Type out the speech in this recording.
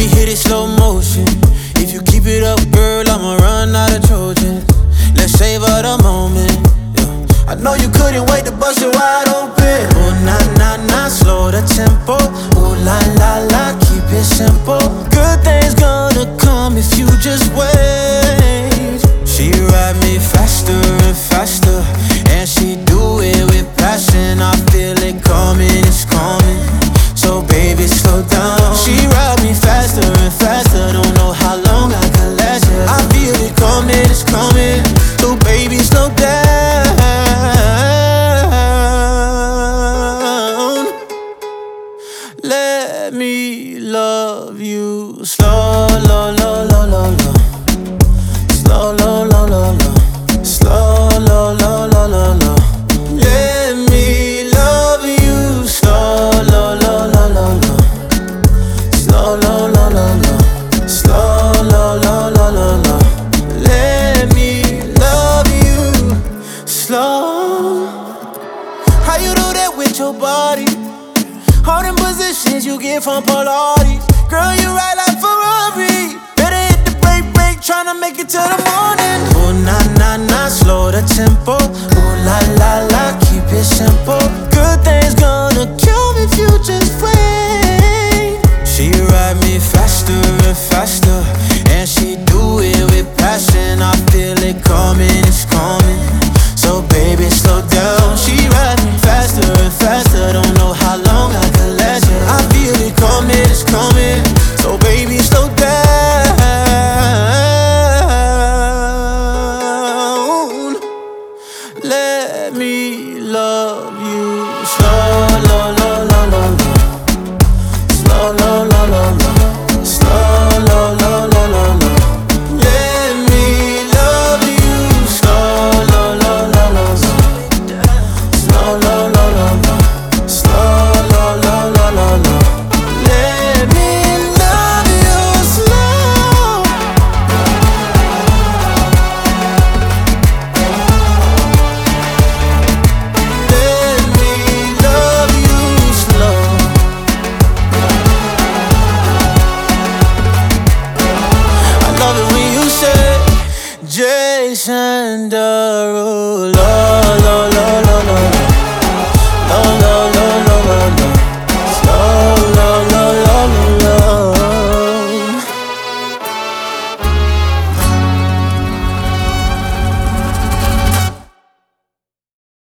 it slow motion. If you keep it up, girl, I'ma run out of Trojans. Let's savor the moment. Yeah. I know you couldn't wait to bust it wide open. Oh, nah, nah, nah, slow the tempo. Oh, la, la, la, keep it simple. Good things gonna come if you just wait. Me love you slow, low, low, low, low, low. Slow, low, low, low, low. Slow, low, low, low, low, low. Let me love you slow, low, low, low, low, low. Slow, low, low, low, low. Slow, low, low, low, low, low. Let me love you slow. How you do that with your body? All positions you get from Pilates. Girl, you ride like Ferrari. Better hit the brake, brake, tryna make it to the morning. Oh, nah, nah, nah, slow the tempo. Oh, la, la, la, keep it simple. Good things gonna come if you just wait. She ride me faster and faster,